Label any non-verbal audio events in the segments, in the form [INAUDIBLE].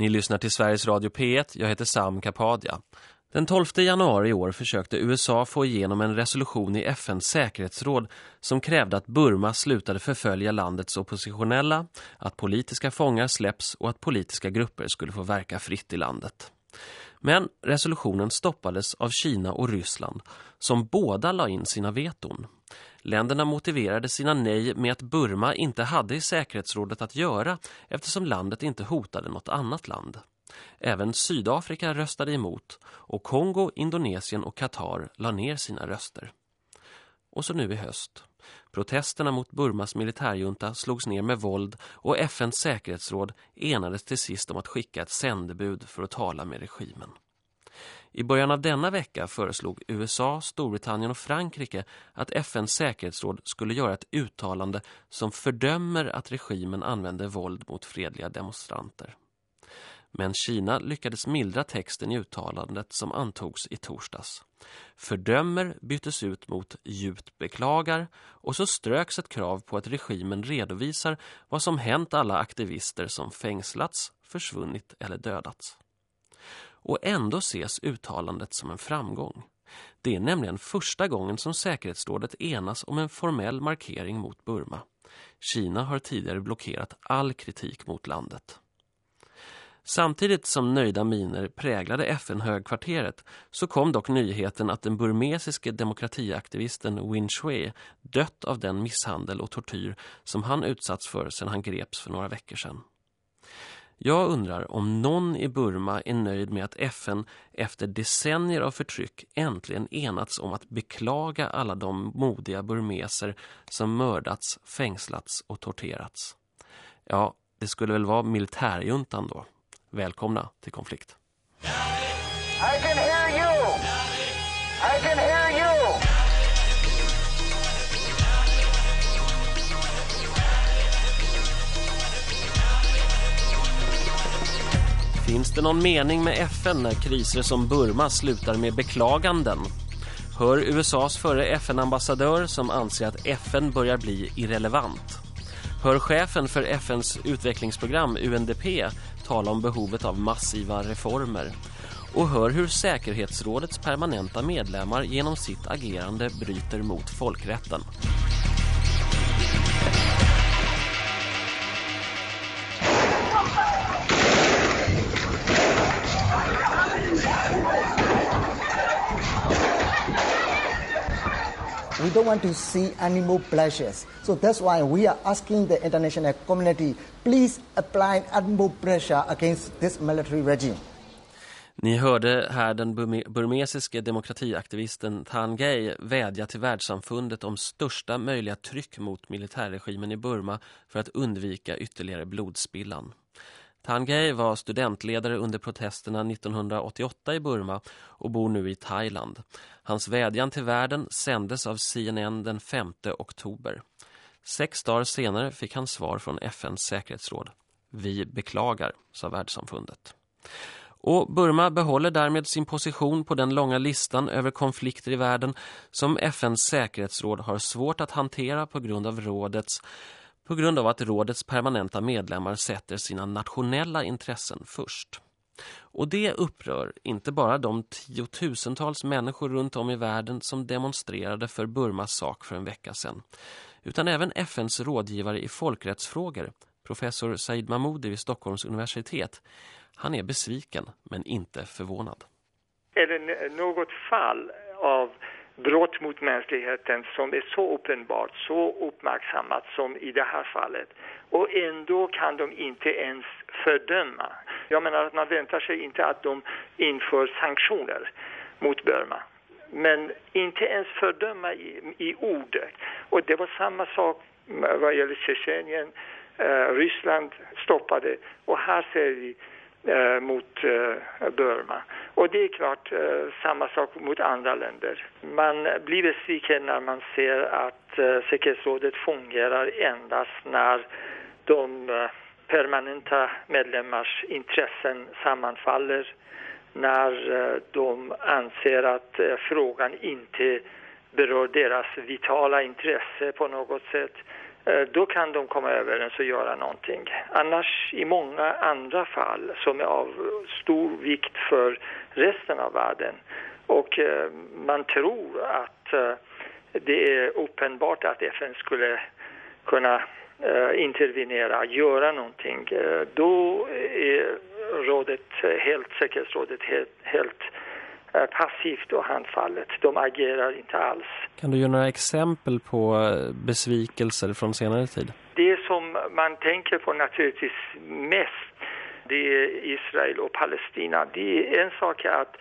Ni lyssnar till Sveriges Radio P1, jag heter Sam Kapadia. Den 12 januari i år försökte USA få igenom en resolution i FNs säkerhetsråd som krävde att Burma slutade förfölja landets oppositionella, att politiska fångar släpps och att politiska grupper skulle få verka fritt i landet. Men resolutionen stoppades av Kina och Ryssland som båda la in sina veton. Länderna motiverade sina nej med att Burma inte hade i säkerhetsrådet att göra eftersom landet inte hotade något annat land. Även Sydafrika röstade emot och Kongo, Indonesien och Qatar la ner sina röster. Och så nu i höst. Protesterna mot Burmas militärjunta slogs ner med våld och FNs säkerhetsråd enades till sist om att skicka ett sändebud för att tala med regimen. I början av denna vecka föreslog USA, Storbritannien och Frankrike att FNs säkerhetsråd skulle göra ett uttalande som fördömer att regimen använder våld mot fredliga demonstranter. Men Kina lyckades mildra texten i uttalandet som antogs i torsdags. Fördömer byttes ut mot djupt beklagar och så ströks ett krav på att regimen redovisar vad som hänt alla aktivister som fängslats, försvunnit eller dödats. Och ändå ses uttalandet som en framgång. Det är nämligen första gången som säkerhetsrådet enas om en formell markering mot Burma. Kina har tidigare blockerat all kritik mot landet. Samtidigt som nöjda miner präglade FN-högkvarteret så kom dock nyheten att den burmesiske demokratiaktivisten Win Shui dött av den misshandel och tortyr som han utsatts för sedan han greps för några veckor sedan. Jag undrar om någon i Burma är nöjd med att FN efter decennier av förtryck äntligen enats om att beklaga alla de modiga burmeser som mördats, fängslats och torterats. Ja, det skulle väl vara militärjuntan då. Välkomna till konflikt. I can hear you. I can hear you. Finns det någon mening med FN när kriser som Burma slutar med beklaganden? Hör USAs före FN-ambassadör som anser att FN börjar bli irrelevant. Hör chefen för FNs utvecklingsprogram UNDP tala om behovet av massiva reformer och hör hur säkerhetsrådets permanenta medlemmar genom sitt agerande bryter mot folkrätten. We don't want to see animal pleasures. So that's why we are asking the international community, please apply animal pressure against this military regime. Ni hörde här den burmesiske demokratiaktivisten Tan Gay vädja till världssamfundet om största möjliga tryck mot militärregimen i Burma för att undvika ytterligare blodspillan. Tangay var studentledare under protesterna 1988 i Burma och bor nu i Thailand. Hans vädjan till världen sändes av CNN den 5 oktober. Sex dagar senare fick han svar från FNs säkerhetsråd. Vi beklagar, sa världssamfundet. Och Burma behåller därmed sin position på den långa listan över konflikter i världen som FNs säkerhetsråd har svårt att hantera på grund av rådets på grund av att rådets permanenta medlemmar sätter sina nationella intressen först. Och det upprör inte bara de tiotusentals människor runt om i världen som demonstrerade för Burmas sak för en vecka sedan, utan även FNs rådgivare i folkrättsfrågor, professor Said Mahmoudi vid Stockholms universitet. Han är besviken men inte förvånad. Är det något fall av brott mot mänskligheten som är så uppenbart, så uppmärksammat som i det här fallet. Och ändå kan de inte ens fördöma. Jag menar att man väntar sig inte att de inför sanktioner mot Burma. Men inte ens fördöma i, i ord. Och det var samma sak vad gäller Tjetjenien. Eh, Ryssland stoppade. Och här ser vi Eh, mot eh, Burma. Och det är klart eh, samma sak mot andra länder. Man blir besviken när man ser att eh, säkerhetsrådet fungerar endast när de eh, permanenta medlemmars intressen sammanfaller, när eh, de anser att eh, frågan inte berör deras vitala intresse på något sätt Eh, då kan de komma överens och göra någonting. Annars i många andra fall som är av stor vikt för resten av världen och eh, man tror att eh, det är uppenbart att FN skulle kunna eh, intervenera, göra någonting. Eh, då är rådet, helt, säkerhetsrådet helt, helt passivt och handfallet. De agerar inte alls. Kan du ge några exempel på eh, besvikelser från senare tid? Det som man tänker på naturligtvis mest det är Israel och Palestina. Det är en sak att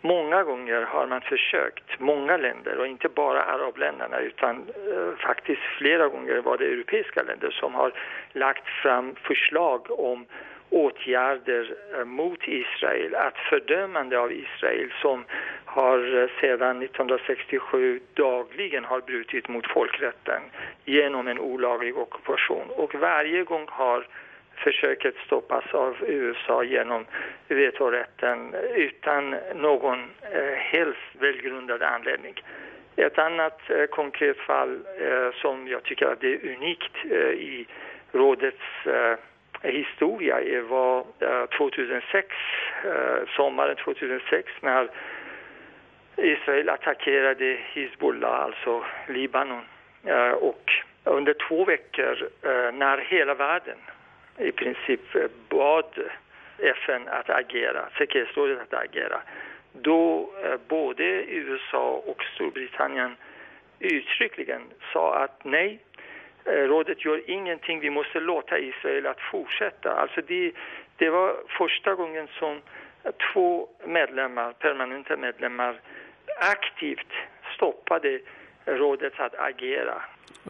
många gånger har man försökt, många länder och inte bara arabländerna utan eh, faktiskt flera gånger var det europeiska länder som har lagt fram förslag om åtgärder eh, mot Israel, att fördömande av Israel som har eh, sedan 1967 dagligen har brutit mot folkrätten genom en olaglig ockupation. Och varje gång har försöket stoppas av USA genom vetorätten utan någon eh, helst välgrundad anledning. Ett annat eh, konkret fall eh, som jag tycker att det är unikt eh, i rådets eh, historia var eh, 2006, eh, sommaren 2006 när Israel attackerade Hizbollah, alltså Libanon. Eh, och under två veckor när hela världen i princip bad FN att agera, säkerhetsrådet att agera, då både USA och Storbritannien uttryckligen sa att nej, Eh, rådet gör ingenting, vi måste låta Israel att fortsätta. Alltså det, det var första gången som två medlemmar, permanenta medlemmar aktivt stoppade rådet att agera.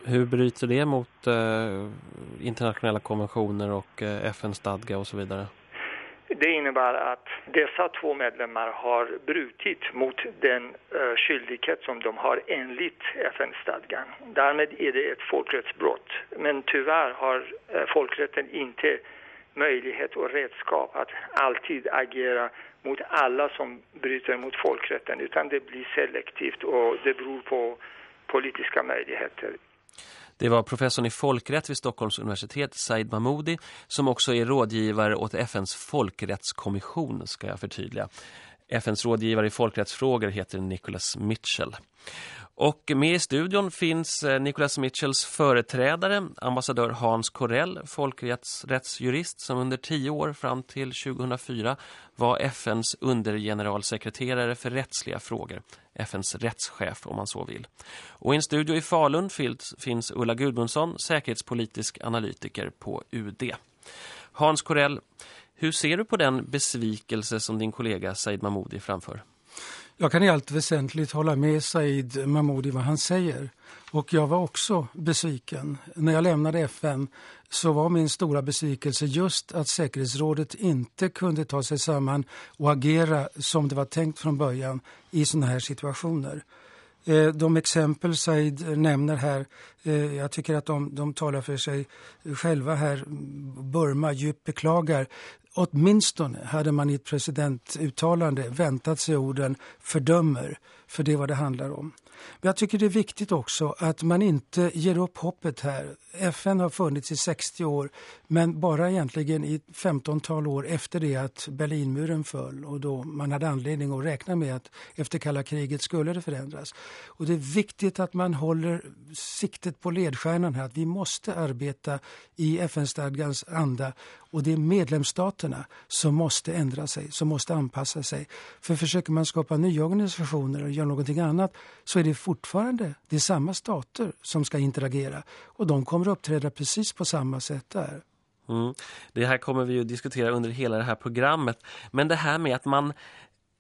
Hur bryter det mot eh, internationella konventioner och eh, FN-stadga och så vidare? Det innebär att dessa två medlemmar har brutit mot den uh, skyldighet som de har enligt FN-stadgan. Därmed är det ett folkrättsbrott. Men tyvärr har uh, folkrätten inte möjlighet och redskap att alltid agera mot alla som bryter mot folkrätten utan det blir selektivt och det beror på politiska möjligheter. Det var professorn i folkrätt vid Stockholms universitet, Said Mahmoudi, som också är rådgivare åt FNs folkrättskommission, ska jag förtydliga. FNs rådgivare i folkrättsfrågor heter Nicholas Mitchell. Och med i studion finns eh, Nicholas Mitchells företrädare, ambassadör Hans Korell, folkrättsjurist som under tio år fram till 2004 var FNs undergeneralsekreterare för rättsliga frågor, FNs rättschef om man så vill. Och i en studio i Falun finns Ulla Gudmundsson, säkerhetspolitisk analytiker på UD. Hans Korell, hur ser du på den besvikelse som din kollega Said Mahmoudi framför? Jag kan i allt väsentligt hålla med Said Mahmoudi vad han säger. Och jag var också besviken. När jag lämnade FN så var min stora besvikelse just att säkerhetsrådet inte kunde ta sig samman och agera som det var tänkt från början i sådana här situationer. Eh, de exempel Said nämner här, Eh, jag tycker att de, de talar för sig själva här. Burma djupt beklagar åtminstone hade man i ett presidentuttalande väntat sig orden fördömer, för det är vad det handlar om. Men jag tycker det är viktigt också att man inte ger upp hoppet här. FN har funnits i 60 år men bara egentligen i 15-tal år efter det att Berlinmuren föll och då man hade anledning att räkna med att efter kalla kriget skulle det förändras. Och det är viktigt att man håller siktet på ledstjärnan här att vi måste arbeta i FN-stadgans anda och det är medlemsstaterna som måste ändra sig, som måste anpassa sig. För försöker man skapa nya organisationer och göra någonting annat så är det fortfarande det är samma stater som ska interagera och de kommer att uppträda precis på samma sätt där. Mm. Det här kommer vi att diskutera under hela det här programmet. Men det här med att man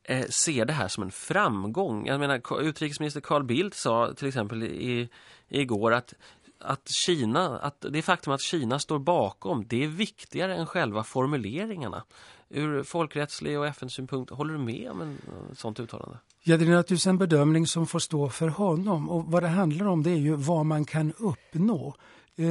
eh, ser det här som en framgång. Jag menar, utrikesminister Carl Bildt sa till exempel i, igår att att Kina, att det faktum att Kina står bakom, det är viktigare än själva formuleringarna. Ur folkrättslig och FN-synpunkt, håller du med om en, ett sånt uttalande? Ja, det är naturligtvis en bedömning som får stå för honom. Och vad det handlar om det är ju vad man kan uppnå Eh,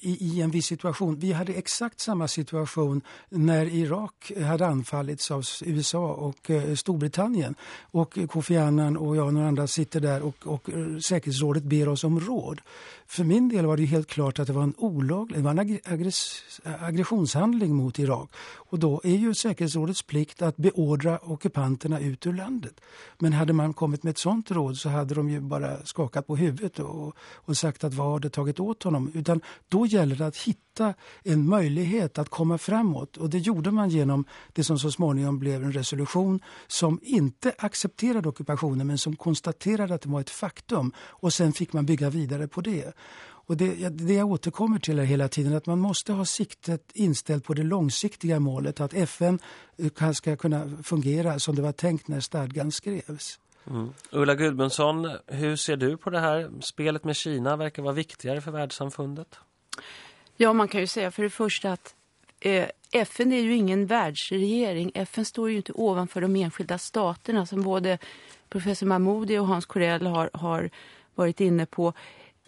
i, i, en viss situation. Vi hade exakt samma situation när Irak hade anfallits av USA och eh, Storbritannien. Och Kofi Annan och jag och några andra sitter där och, och eh, säkerhetsrådet ber oss om råd. För min del var det helt klart att det var en olaglig, det var en aggress, aggressionshandling mot Irak. Och då är ju säkerhetsrådets plikt att beordra ockupanterna ut ur landet. Men hade man kommit med ett sånt råd så hade de ju bara skakat på huvudet och, och sagt att vad har det tagit åt honom. Utan då gäller det att hitta en möjlighet att komma framåt. Och det gjorde man genom det som så småningom blev en resolution som inte accepterade ockupationen men som konstaterade att det var ett faktum. Och sen fick man bygga vidare på det. Och det, det jag återkommer till hela tiden att man måste ha siktet inställt på det långsiktiga målet att FN eh, ska kunna fungera som det var tänkt när stadgan skrevs. Mm. Ulla Gudmundsson, hur ser du på det här? Spelet med Kina verkar vara viktigare för världssamfundet. Ja, man kan ju säga för det första att eh, FN är ju ingen världsregering. FN står ju inte ovanför de enskilda staterna som både professor Mahmoudi och Hans Corell har, har varit inne på.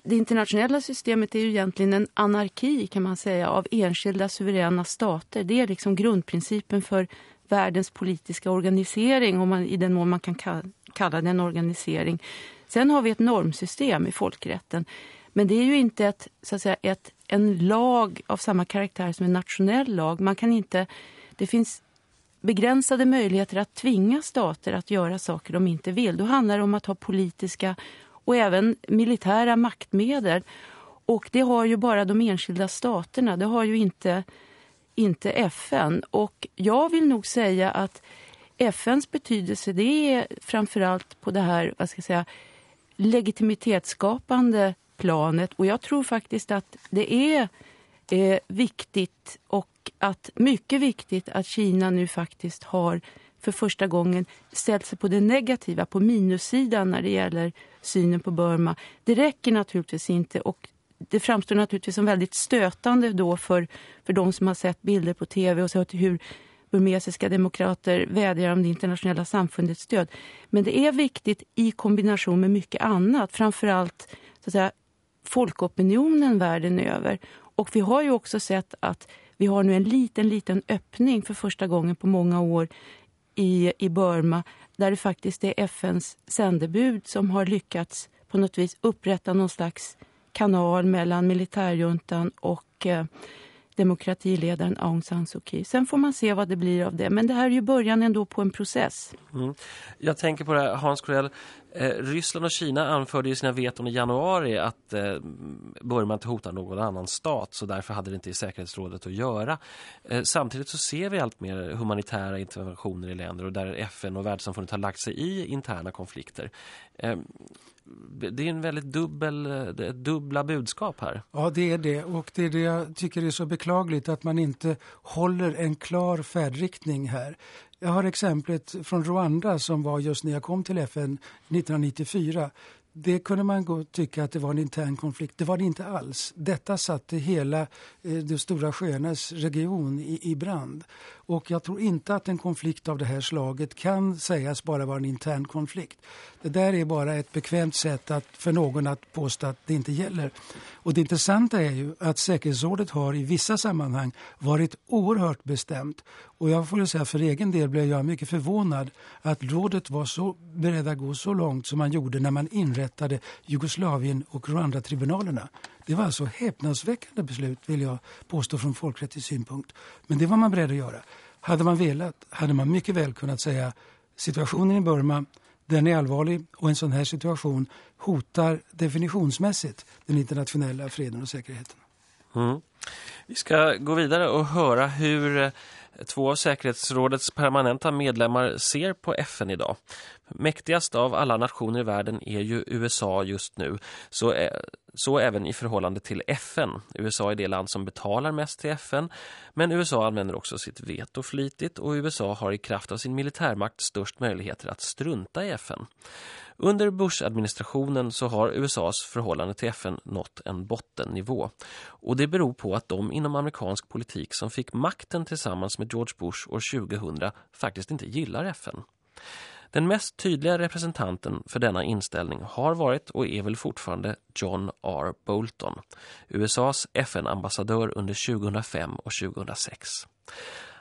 Det internationella systemet är ju egentligen en anarki kan man säga av enskilda suveräna stater. Det är liksom grundprincipen för världens politiska organisering om man, i den mån man kan kalla det en organisering. Sen har vi ett normsystem i folkrätten. Men det är ju inte ett, så att säga, ett, en lag av samma karaktär som en nationell lag. Man kan inte, det finns begränsade möjligheter att tvinga stater att göra saker de inte vill. Då handlar det om att ha politiska och även militära maktmedel. Och det har ju bara de enskilda staterna. Det har ju inte, inte FN. Och jag vill nog säga att FNs betydelse det är framförallt på det här vad ska jag säga, legitimitetsskapande planet. Och jag tror faktiskt att det är eh, viktigt och att mycket viktigt att Kina nu faktiskt har för första gången ställt sig på det negativa, på minussidan när det gäller synen på Burma. Det räcker naturligtvis inte och det framstår naturligtvis som väldigt stötande då för, för de som har sett bilder på tv och sett hur burmesiska demokrater vädjar om det internationella samfundets stöd. Men det är viktigt i kombination med mycket annat, framförallt så att säga, folkopinionen världen över. Och vi har ju också sett att vi har nu en liten, liten öppning för första gången på många år i, i Burma där det faktiskt är FNs sändebud som har lyckats på något vis upprätta någon slags kanal mellan militärjuntan och eh, demokratiledaren Aung San Suu Kyi. Sen får man se vad det blir av det. Men det här är ju början ändå på en process. Mm. Jag tänker på det här, Hans Corell. Eh, Ryssland och Kina anförde i sina veton i januari att eh, Burma inte hotar någon annan stat så därför hade det inte i säkerhetsrådet att göra. Eh, samtidigt så ser vi allt mer humanitära interventioner i länder och där FN och världssamfundet har lagt sig i interna konflikter. Eh, det är en väldigt dubbel, dubbla budskap här. Ja, det är det. Och det är det jag tycker är så beklagligt att man inte håller en klar färdriktning här. Jag har exemplet från Rwanda som var just när jag kom till FN 1994 det kunde man gå tycka att det var en intern konflikt. Det var det inte alls. Detta satte hela eh, de stora sjöarnas region i, i brand. Och jag tror inte att en konflikt av det här slaget kan sägas bara vara en intern konflikt. Det där är bara ett bekvämt sätt att, för någon att påstå att det inte gäller. Och det intressanta är ju att säkerhetsrådet har i vissa sammanhang varit oerhört bestämt. Och jag får säga för egen del blev jag mycket förvånad att rådet var så beredd att gå så långt som man gjorde när man inrättade Jugoslavien och Rwanda-tribunalerna. Det var alltså häpnadsväckande beslut vill jag påstå från folkrättslig synpunkt. Men det var man beredd att göra. Hade man velat hade man mycket väl kunnat säga situationen i Burma den är allvarlig och en sån här situation hotar definitionsmässigt den internationella freden och säkerheten. Mm. Vi ska gå vidare och höra hur eh, två av säkerhetsrådets permanenta medlemmar ser på FN idag. Mäktigast av alla nationer i världen är ju USA just nu, så, eh, så även i förhållande till FN. USA är det land som betalar mest till FN, men USA använder också sitt veto flitigt och USA har i kraft av sin militärmakt störst möjligheter att strunta i FN. Under Bush-administrationen så har USAs förhållande till FN nått en bottennivå. Och det beror på att de inom amerikansk politik som fick makten tillsammans med George Bush år 2000 faktiskt inte gillar FN. Den mest tydliga representanten för denna inställning har varit och är väl fortfarande John R. Bolton, USAs FN-ambassadör under 2005 och 2006.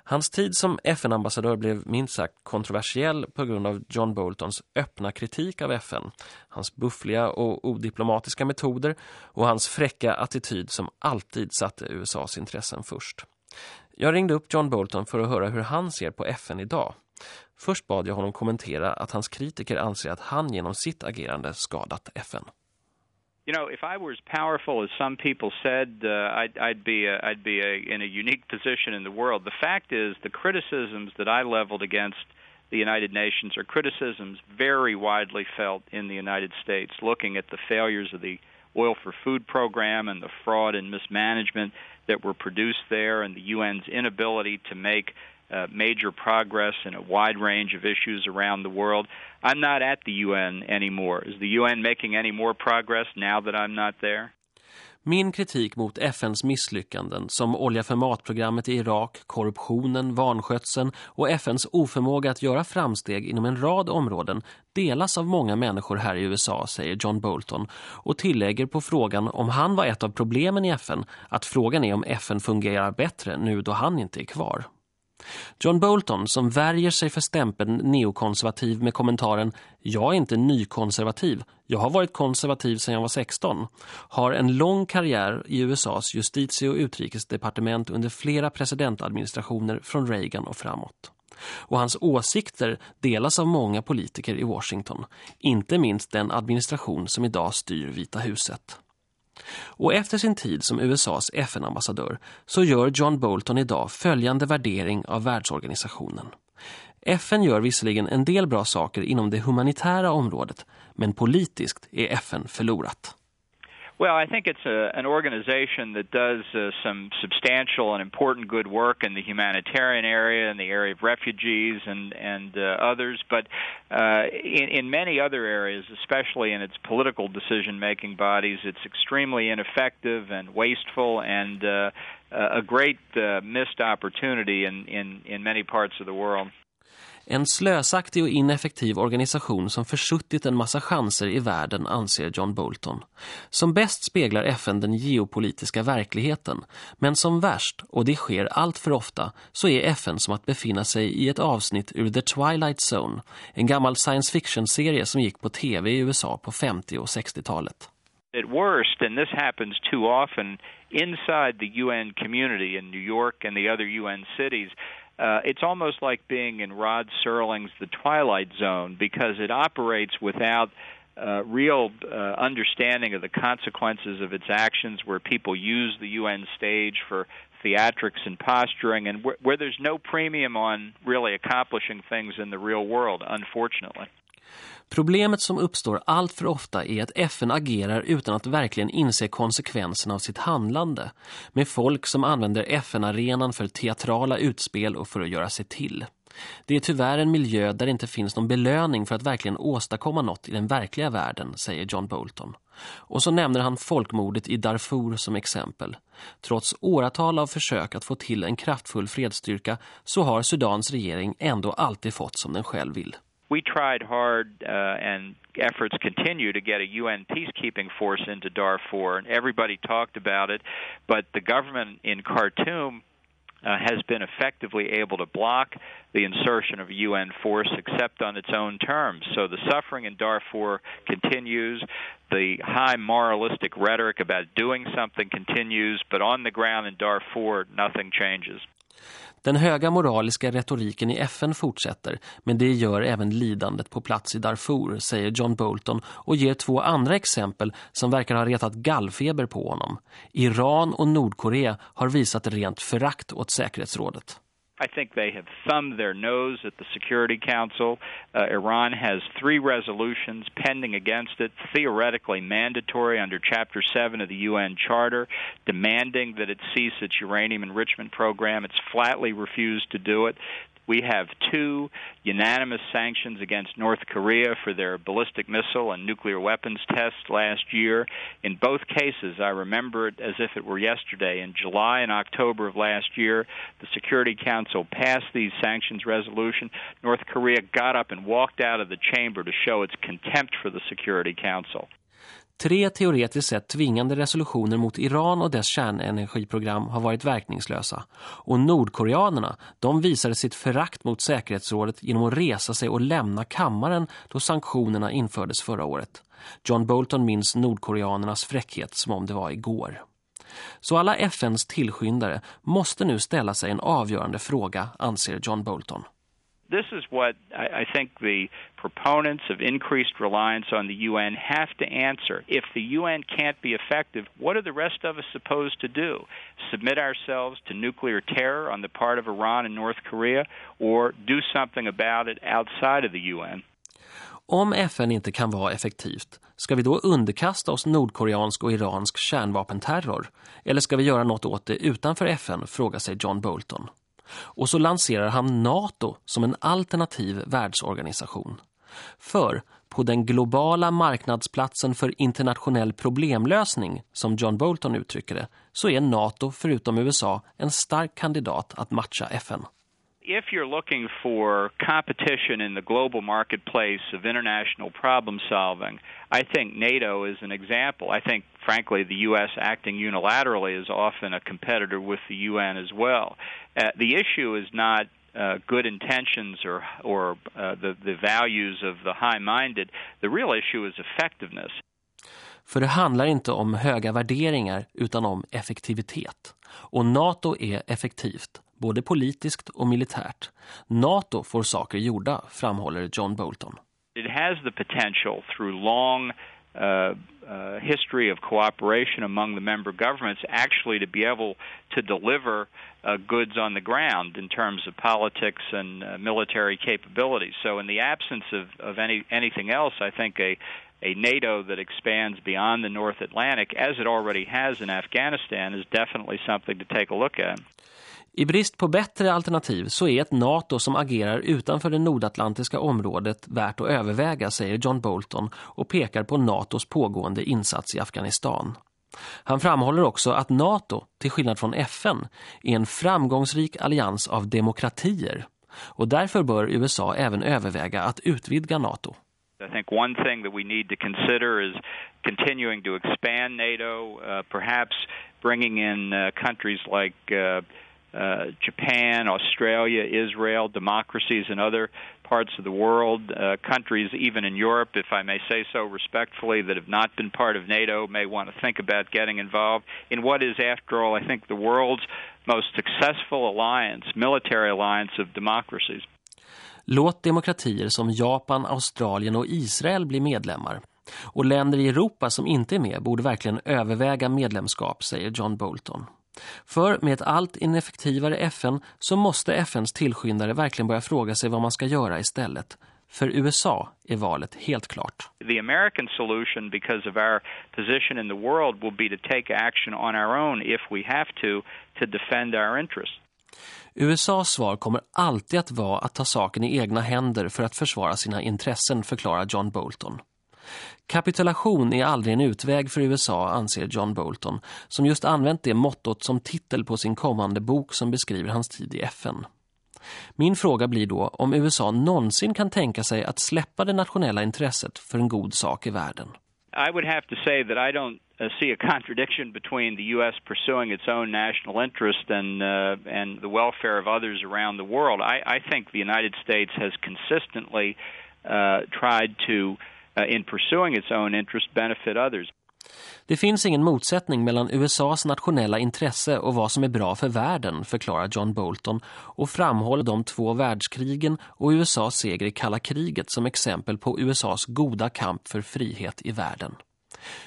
Hans tid som FN-ambassadör blev minst sagt kontroversiell på grund av John Boltons öppna kritik av FN, hans buffliga och odiplomatiska metoder och hans fräcka attityd som alltid satte USAs intressen först. Jag ringde upp John Bolton för att höra hur han ser på FN idag. Först bad jag honom kommentera att hans kritiker anser att han genom sitt agerande skadat FN. you know, if I were as powerful as some people said, uh, I'd, I'd be a, I'd be a, in a unique position in the world. The fact is, the criticisms that I leveled against the United Nations are criticisms very widely felt in the United States, looking at the failures of the Oil for Food program and the fraud and mismanagement that were produced there, and the UN's inability to make uh, major progress in a wide range of issues around the world. I'm not at the UN anymore. Is the UN making any more progress now that I'm not there? Min kritik mot FNs misslyckanden som olja för matprogrammet i Irak, korruptionen, vanskötseln och FNs oförmåga att göra framsteg inom en rad områden delas av många människor här i USA, säger John Bolton och tillägger på frågan om han var ett av problemen i FN att frågan är om FN fungerar bättre nu då han inte är kvar. John Bolton, som värjer sig för stämpeln neokonservativ med kommentaren Jag är inte nykonservativ, jag har varit konservativ sedan jag var 16, har en lång karriär i USAs justitie- och utrikesdepartement under flera presidentadministrationer från Reagan och framåt. Och hans åsikter delas av många politiker i Washington, inte minst den administration som idag styr Vita huset. Och efter sin tid som USAs FN-ambassadör så gör John Bolton idag följande värdering av världsorganisationen. FN gör visserligen en del bra saker inom det humanitära området, men politiskt är FN förlorat. Well, I think it's a, an organization that does uh, some substantial and important good work in the humanitarian area, in the area of refugees and and uh, others. But uh, in, in many other areas, especially in its political decision-making bodies, it's extremely ineffective and wasteful, and uh, a great uh, missed opportunity in, in in many parts of the world. En slösaktig och ineffektiv organisation som försuttit en massa chanser i världen anser John Bolton. Som bäst speglar FN den geopolitiska verkligheten, men som värst, och det sker allt för ofta, så är FN som att befinna sig i ett avsnitt ur The Twilight Zone, en gammal science fiction-serie som gick på tv i USA på 50- och 60-talet. At worst, and this happens too often inside the UN community in New York and the other UN cities, uh, it's almost like being in Rod Serling's The Twilight Zone because it operates without uh, real uh, understanding of the consequences of its actions, where people use the UN stage for theatrics and posturing, and wh- where there's no premium on really accomplishing things in the real world, unfortunately. Problemet som uppstår allt för ofta är att FN agerar utan att verkligen inse konsekvenserna av sitt handlande, med folk som använder FN-arenan för teatrala utspel och för att göra sig till. Det är tyvärr en miljö där det inte finns någon belöning för att verkligen åstadkomma något i den verkliga världen, säger John Bolton. Och så nämner han folkmordet i Darfur som exempel. Trots åratal av försök att få till en kraftfull fredsstyrka så har Sudans regering ändå alltid fått som den själv vill. We tried hard, uh, and efforts continue to get a UN peacekeeping force into Darfur, and everybody talked about it, but the government in Khartoum uh, has been effectively able to block the insertion of a UN force except on its own terms. So the suffering in Darfur continues. The high moralistic rhetoric about doing something continues, but on the ground in Darfur, nothing changes. Den höga moraliska retoriken i FN fortsätter, men det gör även lidandet på plats i Darfur, säger John Bolton och ger två andra exempel som verkar ha retat gallfeber på honom. Iran och Nordkorea har visat rent förakt åt säkerhetsrådet. I think they have thumbed their nose at the Security Council. Uh, Iran has three resolutions pending against it, theoretically mandatory under Chapter 7 of the UN Charter, demanding that it cease its uranium enrichment program. It's flatly refused to do it. We have two unanimous sanctions against North Korea for their ballistic missile and nuclear weapons tests last year. In both cases, I remember it as if it were yesterday. In July and October of last year, the Security Council passed these sanctions resolution. North Korea got up and walked out of the chamber to show its contempt for the Security Council. Tre teoretiskt sett tvingande resolutioner mot Iran och dess kärnenergiprogram har varit verkningslösa. Och nordkoreanerna, de visade sitt förakt mot säkerhetsrådet genom att resa sig och lämna kammaren då sanktionerna infördes förra året. John Bolton minns nordkoreanernas fräckhet som om det var igår. Så alla FNs tillskyndare måste nu ställa sig en avgörande fråga, anser John Bolton. This is what I, I think the proponents of increased reliance on the UN have to answer. If the UN can't be effective, what are the rest of us supposed to do? Submit ourselves to nuclear terror on the part of Iran and North Korea, or do something about it outside of the UN? Om FN inte kan vara effektivt, ska vi då underkasta oss nordkoreansk och iransk kärnvapenterror? Eller ska vi göra något åt det utanför FN, frågar sig John Bolton. Och så lanserar han NATO som en alternativ världsorganisation. För på den globala marknadsplatsen för internationell problemlösning, som John Bolton uttrycker det, så är NATO förutom USA en stark kandidat att matcha FN. If you're looking for competition in the global marketplace of international problem solving, I think NATO is an example. I think, frankly, the U.S. acting unilaterally is often a competitor with the UN as well. Uh, the issue is not uh, good intentions or or uh, the the values of the high-minded. The real issue is effectiveness. För det handlar inte om höga värderingar utan om effektivitet. Och NATO är effektivt, både politiskt och militärt. NATO får saker gjorda, framhåller John Bolton. It has the potential through long uh, uh, history of cooperation among the member governments actually to be able to deliver uh, goods on the ground in terms of politics and uh, military capabilities. So in the absence of, of any anything else, I think a a NATO that expands beyond the North Atlantic, as it already has in Afghanistan, is definitely something to take a look at. I brist på bättre alternativ så är ett NATO som agerar utanför det nordatlantiska området värt att överväga, säger John Bolton och pekar på NATOs pågående insats i Afghanistan. Han framhåller också att NATO, till skillnad från FN, är en framgångsrik allians av demokratier och därför bör USA även överväga att utvidga NATO. I think one thing that we need to consider is continuing to expand NATO, uh, perhaps bringing in uh, countries like uh, uh, Japan, Australia, Israel, democracies in other parts of the world, uh, countries even in Europe, if I may say so respectfully, that have not been part of NATO may want to think about getting involved in what is, after all, I think the world's most successful alliance, military alliance of democracies. Låt demokratier som Japan, Australien och Israel bli medlemmar. Och länder i Europa som inte är med borde verkligen överväga medlemskap, säger John Bolton. För med ett allt ineffektivare FN så måste FNs tillskyndare verkligen börja fråga sig vad man ska göra istället. För USA är valet helt klart. The American solution because of our position in the world will be to take action on our own if we have to to defend our interests. USAs svar kommer alltid att vara att ta saken i egna händer för att försvara sina intressen, förklarar John Bolton. Kapitulation är aldrig en utväg för USA, anser John Bolton, som just använt det mottot som titel på sin kommande bok som beskriver hans tid i FN. Min fråga blir då om USA någonsin kan tänka sig att släppa det nationella intresset för en god sak i världen. I would have to say that I don't uh, see a contradiction between the U.S. pursuing its own national interest and uh, and the welfare of others around the world. I, I think the United States has consistently uh, tried to, uh, in pursuing its own interest, benefit others. Det finns ingen motsättning mellan USAs nationella intresse och vad som är bra för världen, förklarar John Bolton och framhåller de två världskrigen och USAs seger i kalla kriget som exempel på USAs goda kamp för frihet i världen.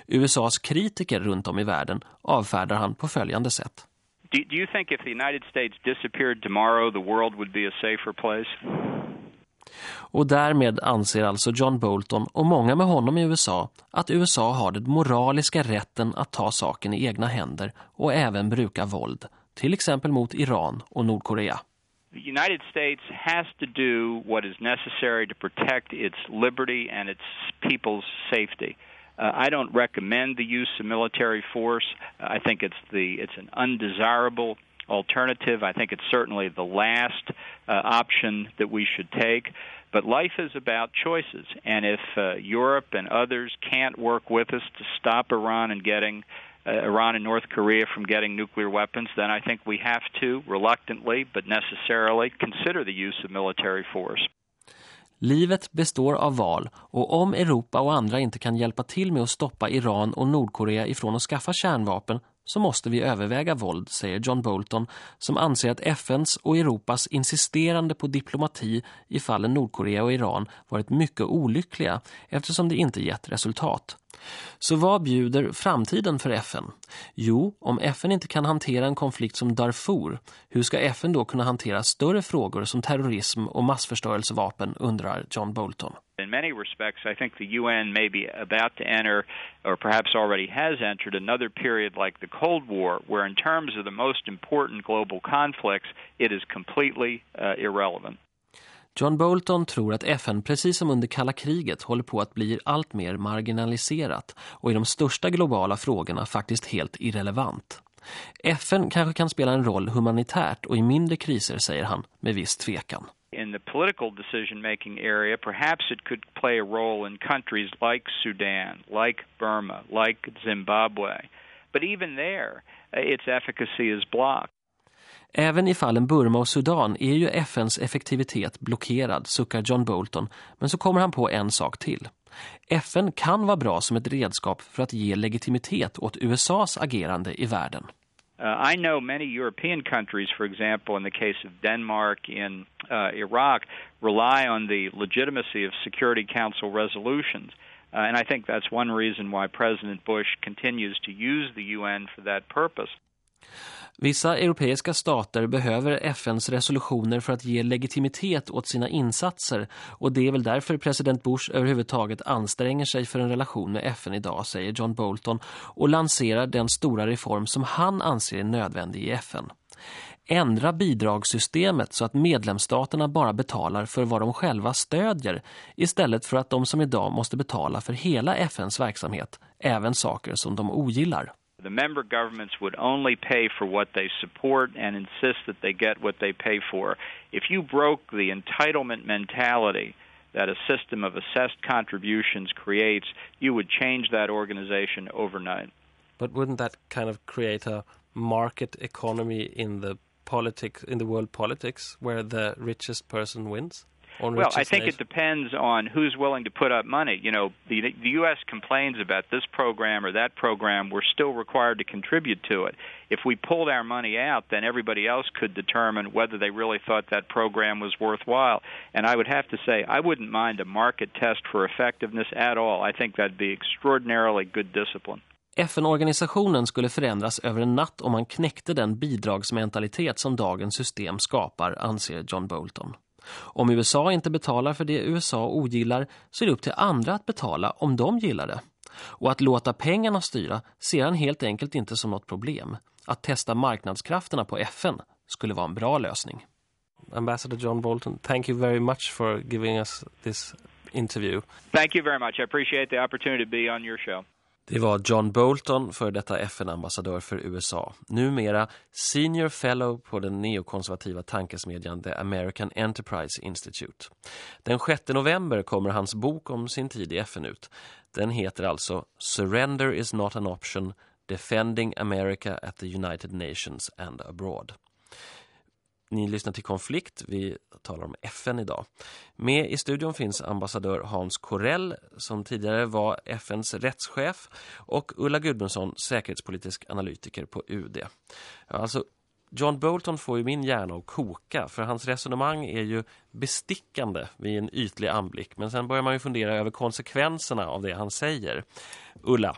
USAs kritiker runt om i världen avfärdar han på följande sätt. Do, do you think if the United States disappeared tomorrow the world would be a safer place? Och därmed anser alltså John Bolton och många med honom i USA att USA har den moraliska rätten att ta saken i egna händer och även bruka våld, till exempel mot Iran och Nordkorea. The United States has to do what is necessary to protect its liberty and its people's safety. Uh, I don't recommend the use of military force. Uh, I think it's the it's an undesirable alternative. I think it's certainly the last uh, option that we should take. But life is about choices, and if uh, Europe and others can't work with us to stop Iran and getting uh, Iran and North Korea from getting nuclear weapons, then I think we have to, reluctantly but necessarily, consider the use of military force. Livet består av val och om Europa och andra inte kan hjälpa till med att stoppa Iran och Nordkorea ifrån att skaffa kärnvapen så måste vi överväga våld, säger John Bolton som anser att FNs och Europas insisterande på diplomati i fallen Nordkorea och Iran varit mycket olyckliga eftersom det inte gett resultat. Så vad bjuder framtiden för FN? Jo, om FN inte kan hantera en konflikt som Darfur, hur ska FN då kunna hantera större frågor som terrorism och massförstörelsevapen, undrar John Bolton. In many respects, I think the UN may be about to enter, or perhaps already has entered, another period like the Cold War, where in terms of the most important global conflicts, it is completely uh, irrelevant. John Bolton tror att FN precis som under kalla kriget håller på att bli allt mer marginaliserat och i de största globala frågorna faktiskt helt irrelevant. FN kanske kan spela en roll humanitärt och i mindre kriser, säger han med viss tvekan. in the political decision making area, perhaps it could play a role in countries like Sudan, like Burma, like Zimbabwe. But even there, its efficacy is blocked. Även i fallen Burma och Sudan är ju FNs effektivitet blockerad, suckar John Bolton, men så kommer han på en sak till. FN kan vara bra som ett redskap för att ge legitimitet åt USAs agerande i världen. Uh, I know many European countries, for example, in the case of Denmark, in uh, Iraq, rely on the legitimacy of Security Council resolutions. Uh, and I think that's one reason why President Bush continues to use the UN for that purpose. Vissa europeiska stater behöver FNs resolutioner för att ge legitimitet åt sina insatser och det är väl därför president Bush överhuvudtaget anstränger sig för en relation med FN idag, säger John Bolton och lanserar den stora reform som han anser är nödvändig i FN. Ändra bidragssystemet så att medlemsstaterna bara betalar för vad de själva stödjer istället för att de som idag måste betala för hela FNs verksamhet, även saker som de ogillar. The member governments would only pay for what they support and insist that they get what they pay for. If you broke the entitlement mentality that a system of assessed contributions creates, you would change that organization overnight. But wouldn't that kind of create a market economy in the politics in the world politics where the richest person wins? Well, I think it depends on who's willing to put up money. You know, the, the U.S. complains about this program or that program. We're still required to contribute to it. If we pulled our money out, then everybody else could determine whether they really thought that program was worthwhile. And I would have to say, I wouldn't mind a market test for effectiveness at all. I think that'd be extraordinarily good discipline. FN-organisationen skulle förändras över en natt om man knäckte den bidragsmentalitet som dagens system skapar, anser John Bolton. Om USA inte betalar för det USA ogillar så är det upp till andra att betala om de gillar det. Och att låta pengarna styra ser han helt enkelt inte som något problem. Att testa marknadskrafterna på FN skulle vara en bra lösning. Ambassador John Bolton, thank you very much for giving us this interview. Thank you very much. I appreciate the opportunity to be on your show. Det var John Bolton, för detta FN-ambassadör för USA. Numera senior fellow på den neokonservativa tankesmedjan The American Enterprise Institute. Den 6 november kommer hans bok om sin tid i FN ut. Den heter alltså Surrender is not an option, Defending America at the United Nations and Abroad. Ni lyssnar till Konflikt, vi talar om FN idag. Med i studion finns ambassadör Hans Korell som tidigare var FNs rättschef och Ulla Gudmundsson, säkerhetspolitisk analytiker på UD. Alltså, John Bolton får ju min hjärna att koka för hans resonemang är ju bestickande vid en ytlig anblick. Men sen börjar man ju fundera över konsekvenserna av det han säger. Ulla,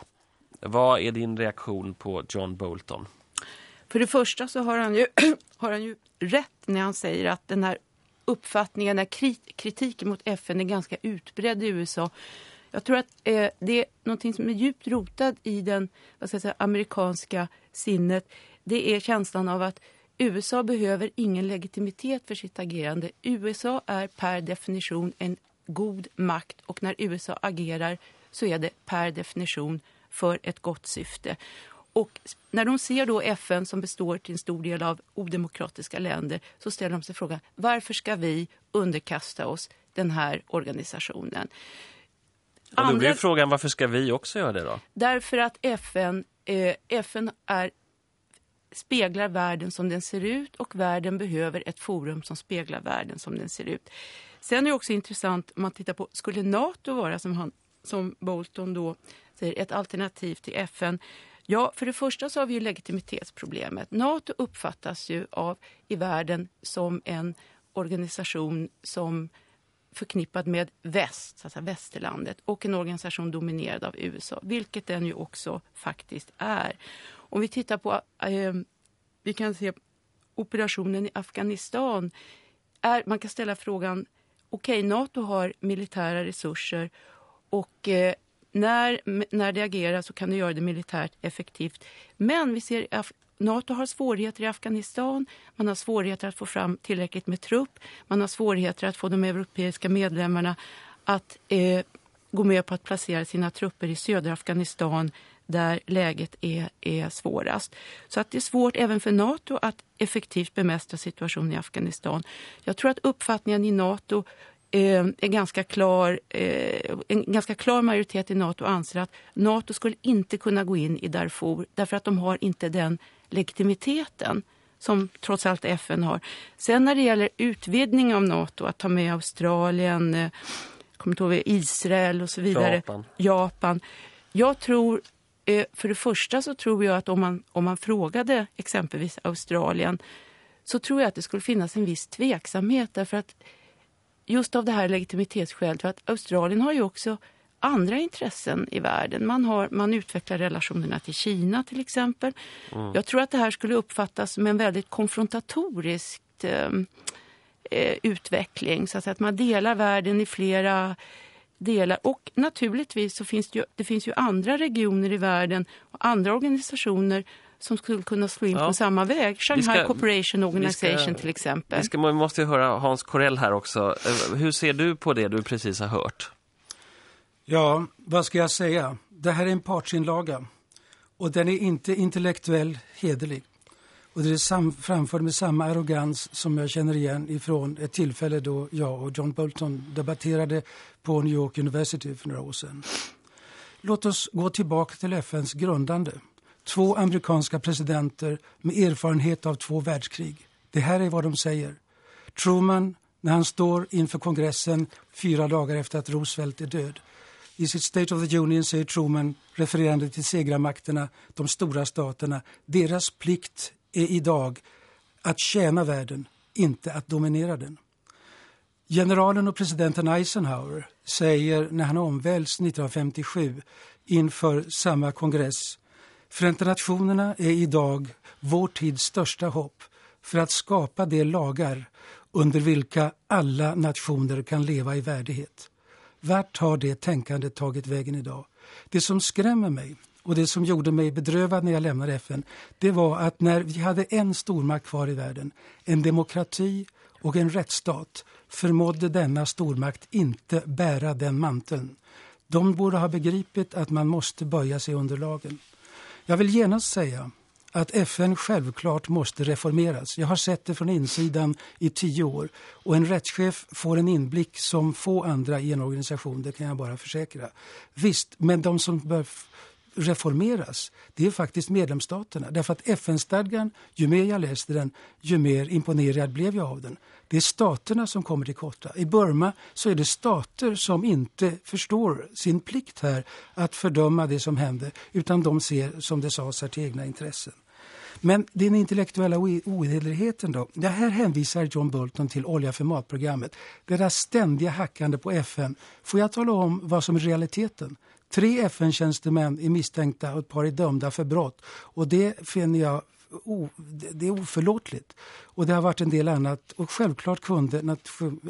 vad är din reaktion på John Bolton? För det första så har han ju, [CLEARS THROAT] har han ju rätt när han säger att den här uppfattningen, när kritiken mot FN är ganska utbredd i USA. Jag tror att eh, det är någonting som är djupt rotat i den vad ska jag säga, amerikanska sinnet. Det är känslan av att USA behöver ingen legitimitet för sitt agerande. USA är per definition en god makt och när USA agerar så är det per definition för ett gott syfte. Och när de ser då FN som består till en stor del av odemokratiska länder så ställer de sig frågan varför ska vi underkasta oss den här organisationen? Ja, då blir frågan varför ska vi också göra det då? Därför att FN, eh, FN är, speglar världen som den ser ut och världen behöver ett forum som speglar världen som den ser ut. Sen är det också intressant om man tittar på, skulle NATO vara som, han, som Bolton då säger, ett alternativ till FN? Ja, för det första så har vi ju legitimitetsproblemet. NATO uppfattas ju av i världen som en organisation som förknippad med väst, alltså västerlandet och en organisation dominerad av USA, vilket den ju också faktiskt är. Om vi tittar på, eh, vi kan se operationen i Afghanistan, är, man kan ställa frågan, okej okay, NATO har militära resurser och eh, när, när det agerar så kan det göra det militärt effektivt. Men vi ser Af NATO har svårigheter i Afghanistan, man har svårigheter att få fram tillräckligt med trupp, man har svårigheter att få de europeiska medlemmarna att eh, gå med på att placera sina trupper i södra Afghanistan där läget är, är svårast. Så att det är svårt även för NATO att effektivt bemästra situationen i Afghanistan. Jag tror att uppfattningen i NATO eh, är ganska klar, eh, en ganska klar majoritet i NATO anser att NATO skulle inte kunna gå in i Darfur därför att de har inte den legitimiteten som trots allt FN har. Sen när det gäller utvidgning av NATO, att ta med Australien, eh, kommer Israel och så vidare. Japan. Japan. Jag tror, eh, för det första så tror jag att om man, om man frågade exempelvis Australien så tror jag att det skulle finnas en viss tveksamhet därför att just av det här legitimitetsskälet för att Australien har ju också andra intressen i världen. Man, har, man utvecklar relationerna till Kina till exempel. Mm. Jag tror att det här skulle uppfattas som en väldigt konfrontatorisk eh, eh, utveckling. Så att, att man delar världen i flera delar. Och naturligtvis så finns det ju, det finns ju andra regioner i världen och andra organisationer som skulle kunna slå in ja. på samma väg. Shanghai ska, Cooperation Organization ska, till exempel. Vi, ska, vi måste höra Hans Korell här också. Eh, hur ser du på det du precis har hört? Ja, vad ska jag säga? Det här är en partsinlaga och den är inte intellektuell hederlig. Och det är sam framförd med samma arrogans som jag känner igen ifrån ett tillfälle då jag och John Bolton debatterade på New York University för några år sedan. Låt oss gå tillbaka till FNs grundande. Två amerikanska presidenter med erfarenhet av två världskrig. Det här är vad de säger. Truman, när han står inför kongressen fyra dagar efter att Roosevelt är död i sitt State of the Union säger Truman, refererande till segramakterna, de stora staterna, deras plikt är idag att tjäna världen, inte att dominera den. Generalen och presidenten Eisenhower säger när han omväljs 1957 inför samma kongress Förenta nationerna är idag vår tids största hopp för att skapa de lagar under vilka alla nationer kan leva i värdighet. Vart har det tänkandet tagit vägen idag? Det som skrämmer mig och det som gjorde mig bedrövad när jag lämnade FN det var att när vi hade en stormakt kvar i världen, en demokrati och en rättsstat förmådde denna stormakt inte bära den manteln. De borde ha begripit att man måste böja sig under lagen. Jag vill genast säga att FN självklart måste reformeras. Jag har sett det från insidan i tio år och en rättschef får en inblick som få andra i en organisation, det kan jag bara försäkra. Visst, men de som bör reformeras, det är faktiskt medlemsstaterna. Därför att FN-stadgan, ju mer jag läste den, ju mer imponerad blev jag av den. Det är staterna som kommer till korta. I Burma så är det stater som inte förstår sin plikt här att fördöma det som händer utan de ser, som det sades här, till egna intressen. Men den intellektuella ohederligheten då? Det här hänvisar John Bolton till Olja för matprogrammet. Deras ständiga hackande på FN. Får jag tala om vad som är realiteten? Tre FN-tjänstemän är misstänkta och ett par är dömda för brott. Och det finner jag det är oförlåtligt. Och det har varit en del annat. Och självklart kunde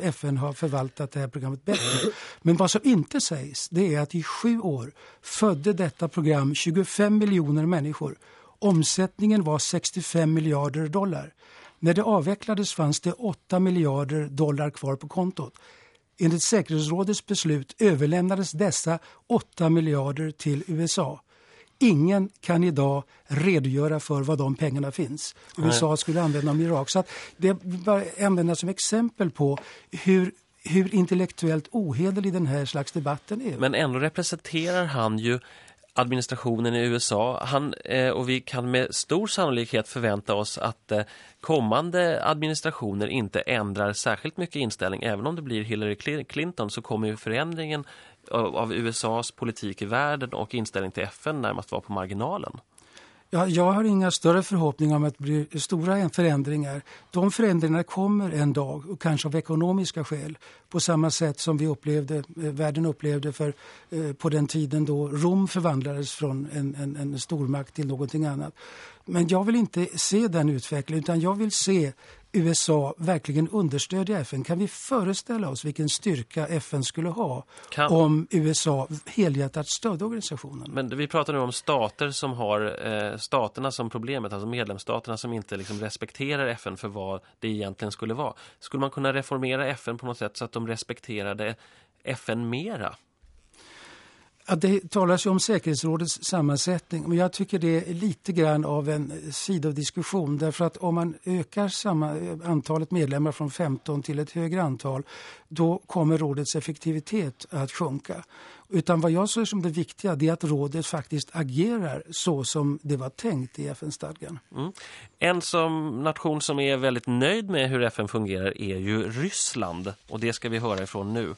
FN ha förvaltat det här programmet bättre. Men vad som inte sägs det är att i sju år födde detta program 25 miljoner människor. Omsättningen var 65 miljarder dollar. När det avvecklades fanns det 8 miljarder dollar kvar på kontot. Enligt säkerhetsrådets beslut överlämnades dessa 8 miljarder till USA. ingen kan idag redogöra för vad de pengarna finns. USA skulle använda dem i Irak. Så det bara användas som exempel på hur hur intellektuellt ohederlig den här slags debatten är. Men ändå representerar han ju administrationen i USA. Han, eh, och vi kan med stor sannolikhet förvänta oss att eh, kommande administrationer inte ändrar särskilt mycket inställning. Även om det blir Hillary Clinton så kommer ju förändringen av, av USAs politik i världen och inställning till FN närmast vara på marginalen. Jag, jag har inga större förhoppningar om att det blir stora förändringar. De förändringarna kommer en dag och kanske av ekonomiska skäl. På samma sätt som vi upplevde, eh, världen upplevde för, eh, på den tiden då Rom förvandlades från en, en, en stormakt till någonting annat. Men jag vill inte se den utvecklingen utan jag vill se USA verkligen understödja FN? Kan vi föreställa oss vilken styrka FN skulle ha kan... om USA helhjärtat stödde organisationen? Men vi pratar nu om stater som har eh, staterna som problemet, alltså medlemsstaterna som inte liksom respekterar FN för vad det egentligen skulle vara. Skulle man kunna reformera FN på något sätt så att de respekterade FN mera? Ja, det talas ju om säkerhetsrådets sammansättning men jag tycker det är lite grann av en eh, sidodiskussion därför att om man ökar samma, eh, antalet medlemmar från 15 till ett högre antal då kommer rådets effektivitet att sjunka. Utan vad jag ser som det viktiga är att rådet faktiskt agerar så som det var tänkt i FN-stadgan. Mm. En som nation som är väldigt nöjd med hur FN fungerar är ju Ryssland. Och det ska vi höra ifrån nu.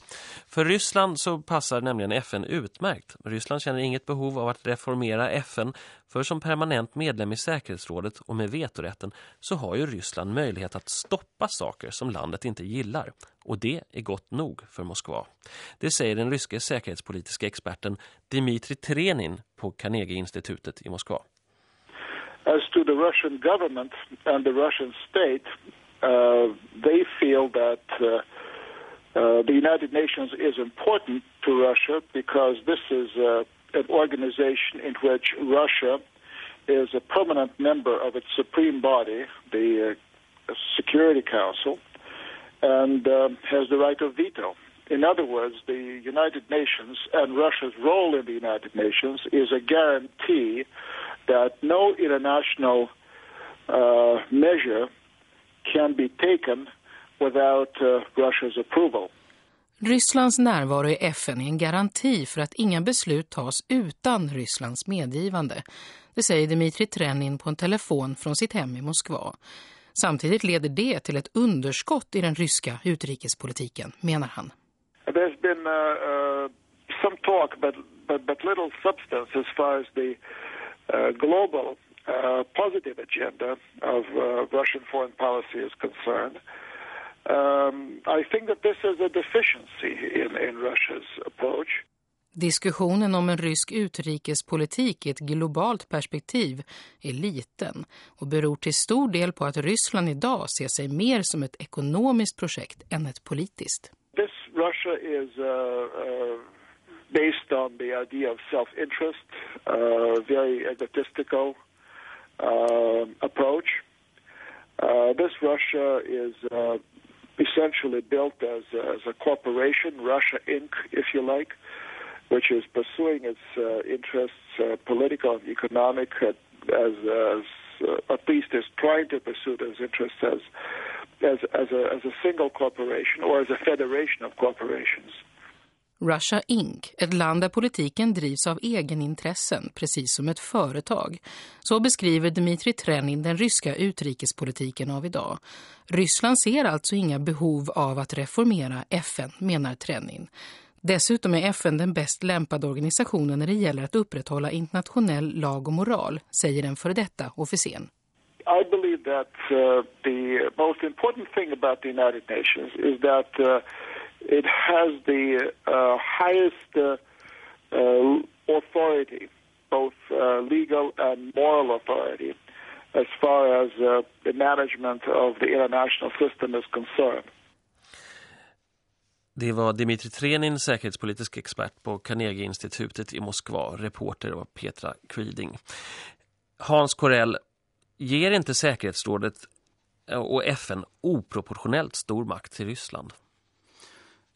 För Ryssland så passar nämligen FN utmärkt. Ryssland känner inget behov av att reformera FN för som permanent medlem i säkerhetsrådet och med vetorätten så har ju Ryssland möjlighet att stoppa saker som landet inte gillar. Och det är gott nog för Moskva. Det säger den säkerhetspolitiska experten Dmitri Trenin på Carnegie-institutet i Moskva. As to the Russian government and the Russian state, uh, they feel that uh, uh, the United Nations is important to Russia because this is uh, an organization in which Russia is a permanent member of its supreme body, the uh, Security Council, and uh, has the right of veto. In other words, the United Nations and Russia's role in the United Nations is a guarantee that no international uh, measure can be taken without uh, Russia's approval. Rysslands närvaro i FN är en garanti för att inga beslut tas utan Rysslands medgivande. Det säger Dmitri Trenin på en telefon från sitt hem i Moskva. Samtidigt leder det till ett underskott i den ryska utrikespolitiken, menar han. There's been uh, uh, some talk but, but, but little substance as far as the uh, global uh, positive agenda of uh, Russian foreign policy is concerned. Um, I think that this is a deficiency in, in Russia's approach. Diskussionen om en rysk utrikespolitik i ett globalt perspektiv är liten och beror till stor del på att Ryssland idag ser sig mer som ett ekonomiskt projekt än ett politiskt. This Russia is uh, uh, based on the idea of self-interest, uh, very egotistical uh, approach. Uh, this Russia is uh, essentially built as a, as a corporation, Russia Inc., if you like, which is pursuing its uh, interests, uh, political and economic, uh, as, as uh, at least is trying to pursue those interests as, as, as, a, as a single corporation or as a federation of corporations. Russia Inc., ett land där politiken drivs av egenintressen, precis som ett företag. Så beskriver Dmitri Trenin den ryska utrikespolitiken av idag. Ryssland ser alltså inga behov av att reformera FN, menar Trenin. Dessutom är FN den bäst lämpade organisationen när det gäller att upprätthålla internationell lag och moral, säger den före detta officen. I believe that uh, the most important thing about the United Nations is that uh, it has the uh, highest uh, uh, authority, both uh, legal and moral authority, as far as uh, the management of the international system is concerned. Det var Dimitri Trenin, säkerhetspolitisk expert på Carnegie-institutet i Moskva. Reporter var Petra Quiding. Hans Korell, ger inte säkerhetsrådet och FN oproportionellt stor makt till Ryssland?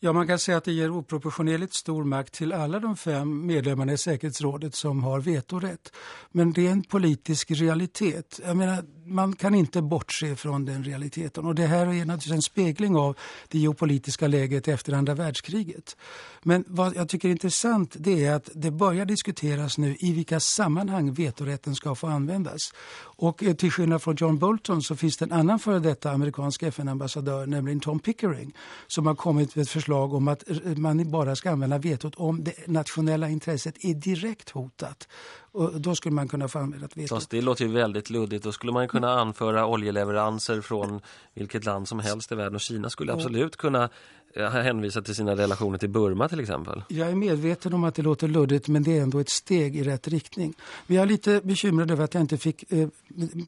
Ja, man kan säga att det ger oproportionerligt stor makt till alla de fem medlemmarna i säkerhetsrådet som har vetorätt. Men det är en politisk realitet. Jag menar, man kan inte bortse från den realiteten. Och det här är naturligtvis en spegling av det geopolitiska läget efter andra världskriget. Men vad jag tycker är intressant det är att det börjar diskuteras nu i vilka sammanhang vetorätten ska få användas. Och eh, till skillnad från John Bolton så finns det en annan före detta amerikansk FN-ambassadör, nämligen Tom Pickering, som har kommit med ett förslag om att man bara ska använda vetot om det nationella intresset är direkt hotat. Och då skulle man kunna få använda ett veto. det låter ju väldigt luddigt. Då skulle man kunna anföra oljeleveranser från vilket land som helst i världen. Och Kina skulle absolut kunna Eh, hänvisar till sina relationer till Burma till exempel. Jag är medveten om att det låter luddigt men det är ändå ett steg i rätt riktning. Vi är lite bekymrade över att jag inte fick eh,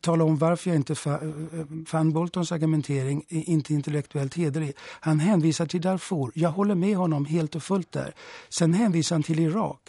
tala om varför jag inte fa, eh, fann Boltons argumentering inte intellektuellt hederlig. Han hänvisar till Darfur. Jag håller med honom helt och fullt där. Sen hänvisar han till Irak.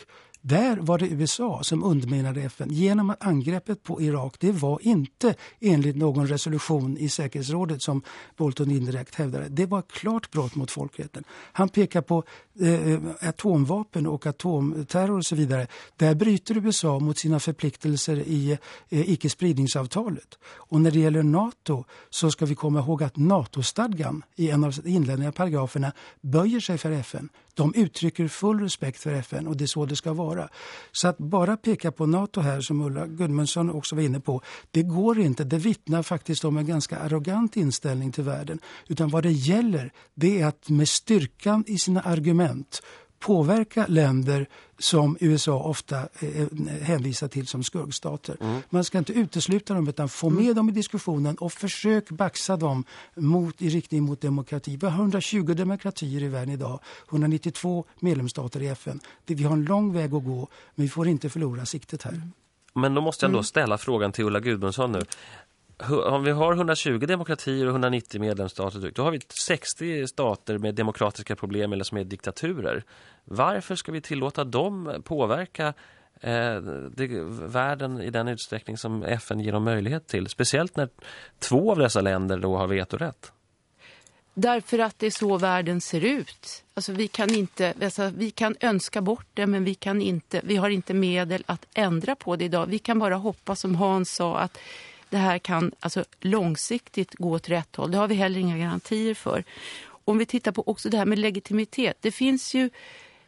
Där var det USA som underminade FN genom att angreppet på Irak det var inte enligt någon resolution i säkerhetsrådet som Bolton indirekt hävdade. Det var ett klart brott mot folkrätten. Han pekar på eh, atomvapen och atomterror och så vidare. Där bryter USA mot sina förpliktelser i eh, icke-spridningsavtalet. Och när det gäller NATO så ska vi komma ihåg att NATO-stadgan i en av inledande paragraferna böjer sig för FN. De uttrycker full respekt för FN och det är så det ska vara. Så att bara peka på NATO här som Ulla Gudmundsson också var inne på, det går inte. Det vittnar faktiskt om en ganska arrogant inställning till världen. Utan vad det gäller det är att med styrkan i sina argument påverka länder som USA ofta eh, hänvisar till som skurkstater. Mm. Man ska inte utesluta dem utan få med mm. dem i diskussionen och försök baxa dem mot, i riktning mot demokrati. Vi har 120 demokratier i världen idag, 192 medlemsstater i FN. Vi har en lång väg att gå men vi får inte förlora siktet här. Men då måste jag då mm. ställa frågan till Ulla Gudmundsson nu om vi har 120 demokratier och 190 medlemsstater, då har vi 60 stater med demokratiska problem eller som är diktaturer. Varför ska vi tillåta dem påverka eh, det, världen i den utsträckning som FN ger dem möjlighet till? Speciellt när två av dessa länder då har vetorätt. Därför att det är så världen ser ut. Alltså vi kan inte alltså vi kan önska bort det men vi kan inte vi har inte medel att ändra på det idag. Vi kan bara hoppas som Hans sa att det här kan alltså långsiktigt gå åt rätt håll. Det har vi heller inga garantier för. Om vi tittar på också det här med legitimitet. Det finns ju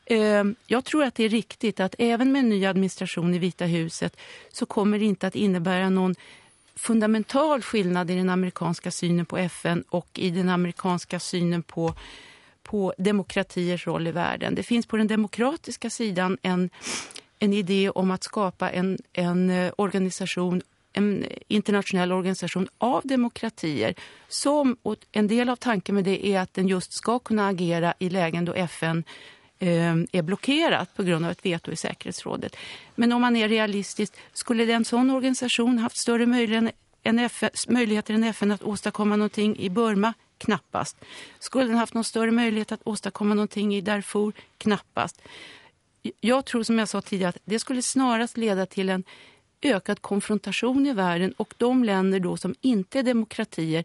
eh, jag tror att det är riktigt att även med en ny administration i Vita huset så kommer det inte att innebära någon fundamental skillnad i den amerikanska synen på FN och i den amerikanska synen på, på demokratiers roll i världen. Det finns på den demokratiska sidan en, en idé om att skapa en, en eh, organisation en internationell organisation av demokratier som, och en del av tanken med det är att den just ska kunna agera i lägen då FN eh, är blockerat på grund av ett veto i säkerhetsrådet. Men om man är realistisk, skulle en sån organisation haft större möjligheter än FN att åstadkomma någonting i Burma? Knappast. Skulle den haft någon större möjlighet att åstadkomma någonting i Darfur? Knappast. Jag tror som jag sa tidigare att det skulle snarast leda till en ökad konfrontation i världen och de länder då som inte är demokratier,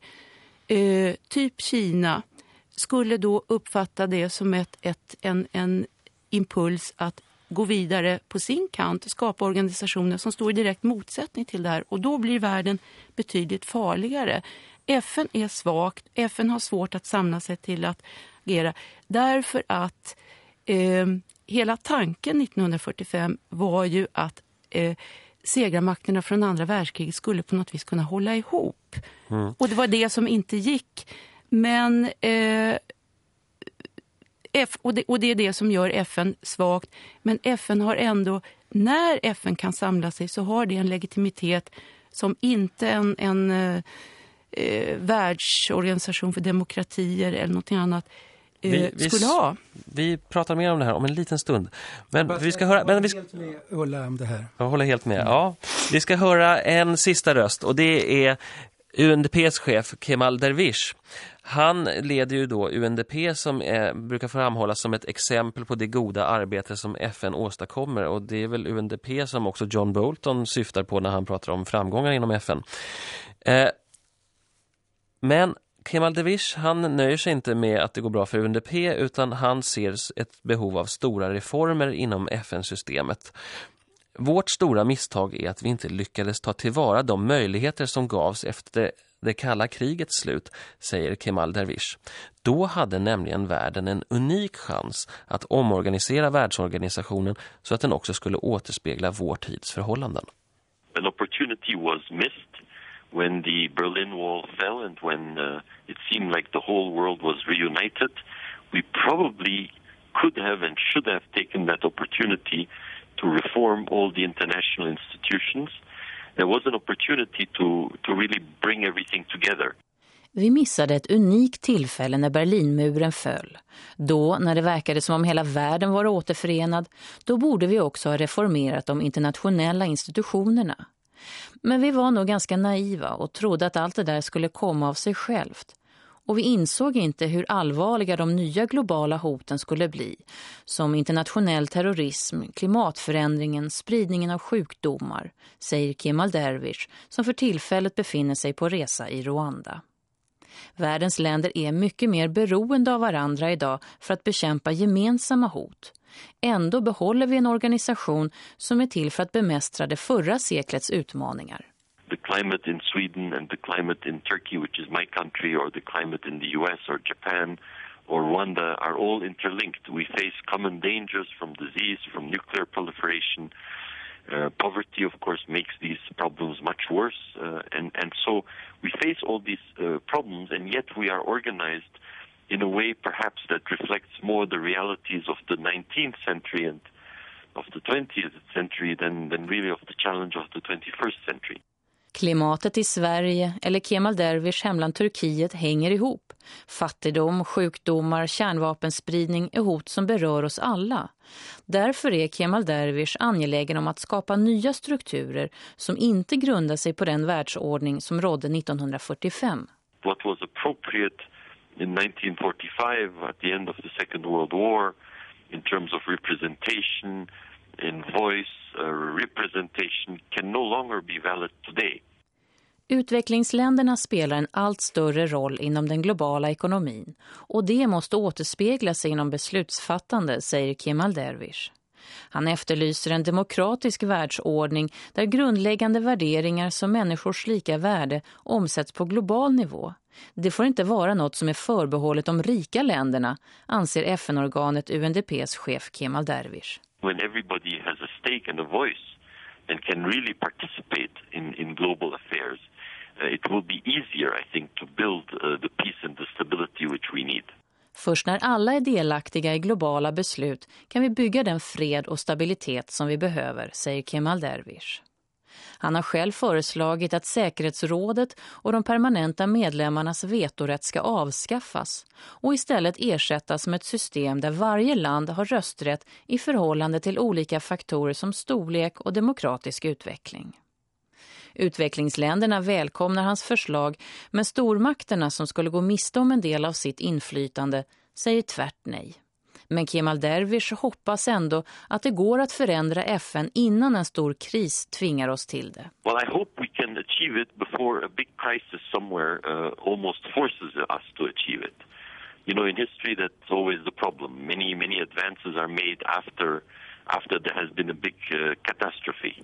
eh, typ Kina, skulle då uppfatta det som ett, ett, en, en impuls att gå vidare på sin kant, skapa organisationer som står i direkt motsättning till det här. Och då blir världen betydligt farligare. FN är svagt, FN har svårt att samla sig till att agera. Därför att eh, hela tanken 1945 var ju att eh, segermakterna från andra världskriget skulle på något vis kunna hålla ihop. Mm. Och det var det som inte gick. Men eh, F, och, det, och det är det som gör FN svagt. Men FN har ändå, när FN kan samla sig så har det en legitimitet som inte en, en eh, eh världsorganisation för demokratier eller något annat vi, vi, skulle ha. Vi pratar mer om det här om en liten stund. Men vi ska höra... Men vi ska, med Ulla om det här. Jag håller helt med. Ja, vi ska höra en sista röst och det är UNDPs chef Kemal Dervish. Han leder ju då UNDP som är, brukar framhållas som ett exempel på det goda arbete som FN åstadkommer och det är väl UNDP som också John Bolton syftar på när han pratar om framgångar inom FN. Eh, men Kemal Devish han nöjer sig inte med att det går bra för UNDP utan han ser ett behov av stora reformer inom FN-systemet. Vårt stora misstag är att vi inte lyckades ta tillvara de möjligheter som gavs efter det kalla krigets slut, säger Kemal Dervish. Då hade nämligen världen en unik chans att omorganisera världsorganisationen så att den också skulle återspegla vår tids förhållanden. An opportunity was missed when the Berlin Wall fell and when uh, it seemed like the whole world was reunited. We probably could have and should have taken that opportunity to reform all the international institutions. There was an opportunity to, to really bring everything together. Vi missade ett unikt tillfälle när Berlinmuren föll. Då, när det verkade som om hela världen var återförenad, då borde vi också ha reformerat de internationella institutionerna. Men vi var nog ganska naiva och trodde att allt det där skulle komma av sig självt. Och vi insåg inte hur allvarliga de nya globala hoten skulle bli, som internationell terrorism, klimatförändringen, spridningen av sjukdomar, säger Kemal Dervish som för tillfället befinner sig på resa i Rwanda. Världens länder är mycket mer beroende av varandra idag för att bekämpa gemensamma hot. Ändå behåller vi en organisation som är till för att bemästra det förra seklets utmaningar. The climate in Sweden and the climate in Turkey, which is my country, or the climate in the US or Japan or Rwanda are all interlinked. We face common dangers from disease, from nuclear proliferation, Uh, poverty, of course, makes these problems much worse, uh, and and so we face all these uh, problems, and yet we are organized in a way, perhaps that reflects more the realities of the 19th century and of the 20th century than than really of the challenge of the 21st century. Klimatet i Sverige eller Kemal Dervish hemland Turkiet hänger ihop. Fattigdom, sjukdomar, kärnvapenspridning är hot som berör oss alla. Därför är Kemal Dervish angelägen om att skapa nya strukturer som inte grundar sig på den världsordning som rådde 1945. What was appropriate in 1945 at the end of the Second World War in terms of representation in voice uh, representation can no longer be valid today. Utvecklingsländerna spelar en allt större roll inom den globala ekonomin och det måste återspeglas inom beslutsfattande, säger Kemal Dervish. Han efterlyser en demokratisk världsordning där grundläggande värderingar som människors lika värde omsätts på global nivå. Det får inte vara något som är förbehållet de rika länderna, anser FN-organet UNDPs chef Kemal Dervish. When everybody has a stake and a voice and can really participate in, in global affairs, uh, it will be easier, I think, to build uh, the peace and the stability which we need. Först när alla är delaktiga i globala beslut kan vi bygga den fred och stabilitet som vi behöver, säger Kemal Dervish. Han har själv föreslagit att säkerhetsrådet och de permanenta medlemmarnas vetorätt ska avskaffas och istället ersättas med ett system där varje land har rösträtt i förhållande till olika faktorer som storlek och demokratisk utveckling. Utvecklingsländerna välkomnar hans förslag men stormakterna som skulle gå miste om en del av sitt inflytande säger tvärt nej. Men Kemal Dervish hoppas ändå att det går att förändra FN innan en stor kris tvingar oss till det. Well, I hope we can achieve it before a big crisis somewhere uh, almost forces us to achieve it. You know, in history that's always the problem. Many, many advances are made after, after there has been a big uh, catastrophe.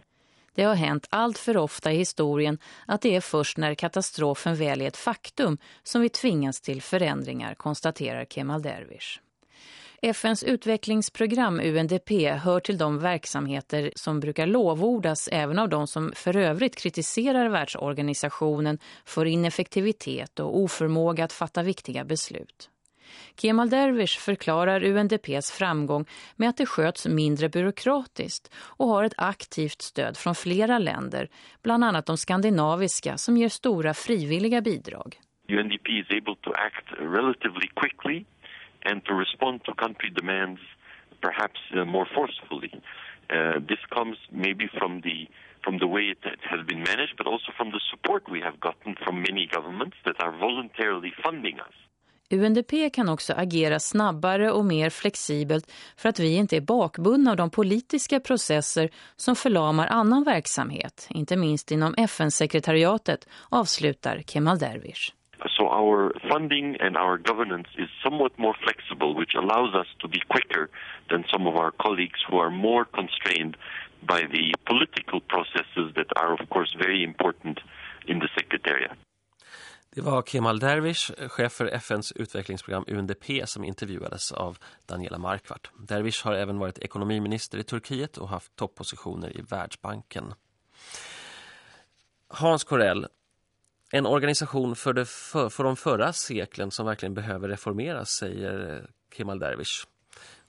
Det har hänt allt för ofta i historien att det är först när katastrofen väl är ett faktum som vi tvingas till förändringar, konstaterar Kemal Dervish. FNs utvecklingsprogram UNDP hör till de verksamheter som brukar lovordas även av de som för övrigt kritiserar världsorganisationen för ineffektivitet och oförmåga att fatta viktiga beslut. Kemal Dervish förklarar UNDPs framgång med att det sköts mindre byråkratiskt och har ett aktivt stöd från flera länder, bland annat de skandinaviska som ger stora frivilliga bidrag. UNDP is able to act relatively quickly and to respond to country demands perhaps uh, more forcefully. Uh, this comes maybe from the from the way it has been managed, but also from the support we have gotten from many governments that are voluntarily funding us. UNDP kan också agera snabbare och mer flexibelt för att vi inte är bakbundna av de politiska processer som förlamar annan verksamhet, inte minst inom FN-sekretariatet, avslutar Kemal Dervish. So our funding and our governance is somewhat more flexible, which allows us to be quicker than some of our colleagues who are more constrained by the political processes that are of course very important in the Secretariat. Det var Kemal Dervish, chef för FNs utvecklingsprogram UNDP som intervjuades av Daniela Markvart. Dervish har även varit ekonomiminister i Turkiet och haft toppositioner i Världsbanken. Hans Korell, en organisation för, det för, för de förra seklen som verkligen behöver reformeras, säger Kemal Dervish.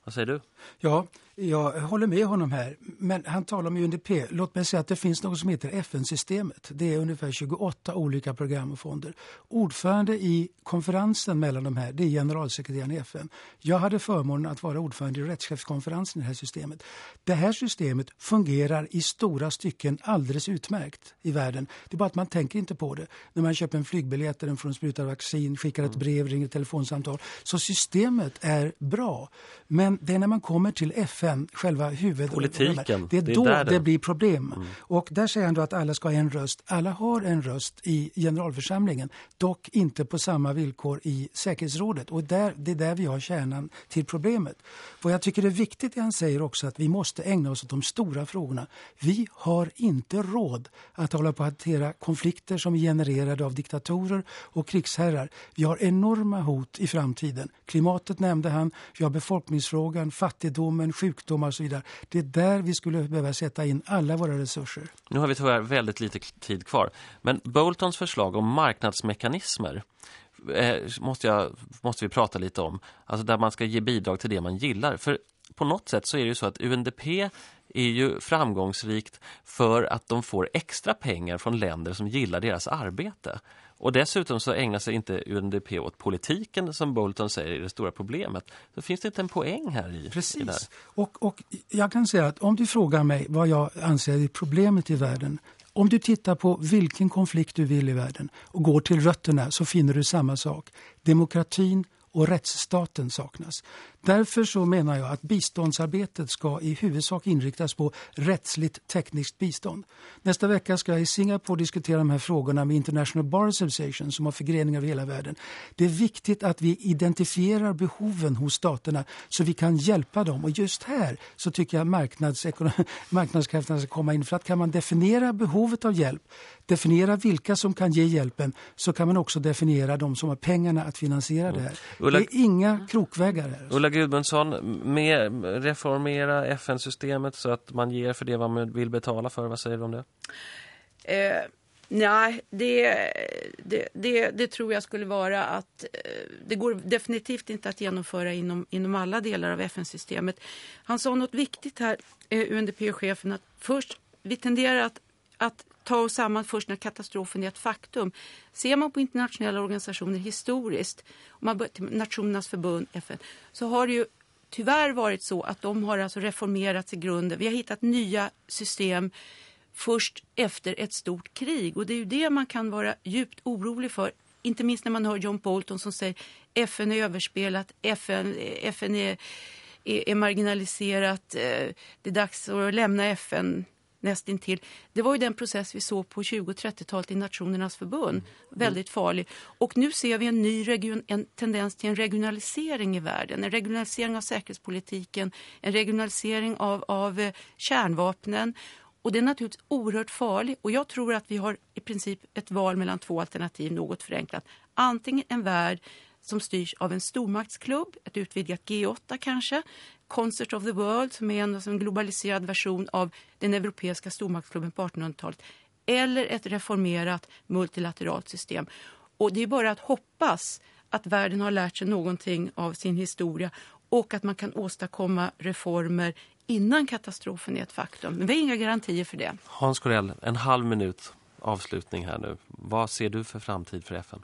Vad säger du? Ja, jag håller med honom här. Men han talar om UNDP. Låt mig säga att det finns något som heter FN-systemet. Det är ungefär 28 olika program och fonder. Ordförande i konferensen mellan de här, det är generalsekreteraren i FN. Jag hade förmånen att vara ordförande i rättschefskonferensen i det här systemet. Det här systemet fungerar i stora stycken alldeles utmärkt i världen. Det är bara att man tänker inte på det. När man köper en flygbiljett eller får en spruta vaccin, skickar ett brev, ringer ett telefonsamtal. Så systemet är bra. Men det är när man kommer till FN, själva huvudet. Politiken. Det är, det är då det... det... blir problem. Mm. Och där säger han då att alla ska ha en röst. Alla har en röst i generalförsamlingen. Dock inte på samma villkor i säkerhetsrådet. Och där, det är där vi har kärnan till problemet. För jag tycker det är viktigt det han säger också att vi måste ägna oss åt de stora frågorna. Vi har inte råd att hålla på att hantera konflikter som är genererade av diktatorer och krigsherrar. Vi har enorma hot i framtiden. Klimatet nämnde han, vi har befolkningsfrågan, fattigdomen, sjukdomar och så vidare. Det är där vi skulle behöva sätta in alla våra resurser. Nu har vi tyvärr väldigt lite tid kvar. Men Boltons förslag om marknadsmekanismer eh, måste, jag, måste vi prata lite om. Alltså där man ska ge bidrag till det man gillar. För på något sätt så är det ju så att UNDP är ju framgångsrikt för att de får extra pengar från länder som gillar deras arbete. Och dessutom så ägnar sig inte UNDP åt politiken som Bolton säger är det stora problemet. Så finns det inte en poäng här i Precis. I och, och jag kan säga att om du frågar mig vad jag anser är problemet i världen om du tittar på vilken konflikt du vill i världen och går till rötterna så finner du samma sak. Demokratin och rättsstaten saknas. Därför så menar jag att biståndsarbetet ska i huvudsak inriktas på rättsligt tekniskt bistånd. Nästa vecka ska jag i Singapore diskutera de här frågorna med International Bar Association som har förgreningar över hela världen. Det är viktigt att vi identifierar behoven hos staterna så vi kan hjälpa dem. Och just här så tycker jag [LAUGHS] marknadskrafterna ska komma in. För att kan man definiera behovet av hjälp, definiera vilka som kan ge hjälpen så kan man också definiera de som har pengarna att finansiera det här. Ulla, det är inga krokvägar här. Ulla Gudmundsson, med, reformera FN-systemet så att man ger för det man vill betala för. Vad säger du om det? Eh, nej, det, det, det, det, tror jag skulle vara att eh, det går definitivt inte att genomföra inom, inom alla delar av FN-systemet. Han sa något viktigt här, eh, UNDP-chefen, att först, vi tenderar att, att ta oss samman först när katastrofen är ett faktum. Ser man på internationella organisationer historiskt, om man börjar till Nationernas förbund, FN, så har det ju tyvärr varit så att de har alltså reformerats i grunden. Vi har hittat nya system först efter ett stort krig och det är ju det man kan vara djupt orolig för. Inte minst när man hör John Bolton som säger FN är överspelat, FN, FN är, är, är marginaliserat, eh, det är dags att lämna FN nästintill. Det var ju den process vi såg på 20- 30-talet i Nationernas förbund. Mm. Väldigt farlig. Och nu ser vi en ny region, en tendens till en regionalisering i världen. En regionalisering av säkerhetspolitiken, en regionalisering av, av eh, kärnvapnen. Och det är naturligtvis oerhört farligt. Och jag tror att vi har i princip ett val mellan två alternativ, något förenklat. Antingen en värld som styrs av en stormaktsklubb, ett utvidgat G8 kanske, Concert of the World som är en, alltså en globaliserad version av den europeiska stormaktsklubben på 1800-talet eller ett reformerat multilateralt system. Och det är bara att hoppas att världen har lärt sig någonting av sin historia och att man kan åstadkomma reformer innan katastrofen är ett faktum. Men vi har inga garantier för det. Hans Corell, en halv minut avslutning här nu. Vad ser du för framtid för FN?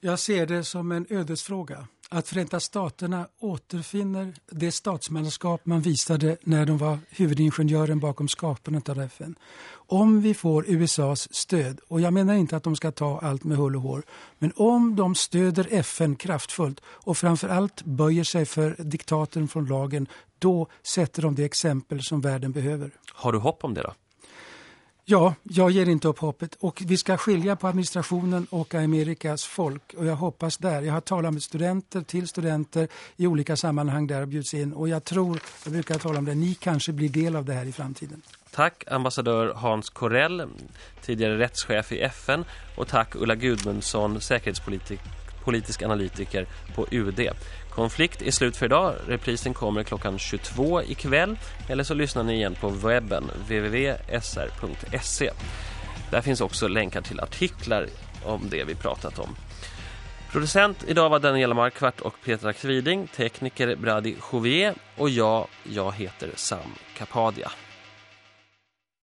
Jag ser det som en ödesfråga att Förenta Staterna återfinner det statsmannaskap man visade när de var huvudingenjören bakom skapandet av FN. Om vi får USAs stöd, och jag menar inte att de ska ta allt med hull och hår, men om de stöder FN kraftfullt och framförallt böjer sig för diktaten från lagen, då sätter de det exempel som världen behöver. Har du hopp om det då? Ja, jag ger inte upp hoppet. Och vi ska skilja på administrationen och Amerikas folk. Och jag hoppas där. Jag har talat med studenter, till studenter i olika sammanhang där och bjuds in. Och jag tror, jag brukar tala om det, ni kanske blir del av det här i framtiden. Tack ambassadör Hans Korell, tidigare rättschef i FN. Och tack Ulla Gudmundsson, säkerhetspolitisk analytiker på UD. Konflikt är slut för idag. Reprisen kommer klockan 22 ikväll. Eller så lyssnar ni igen på webben www.sr.se. Där finns också länkar till artiklar om det vi pratat om. Producent idag var Daniela Markvart och Petra Kviding, tekniker Brady Jouvier och jag, jag heter Sam Kapadia.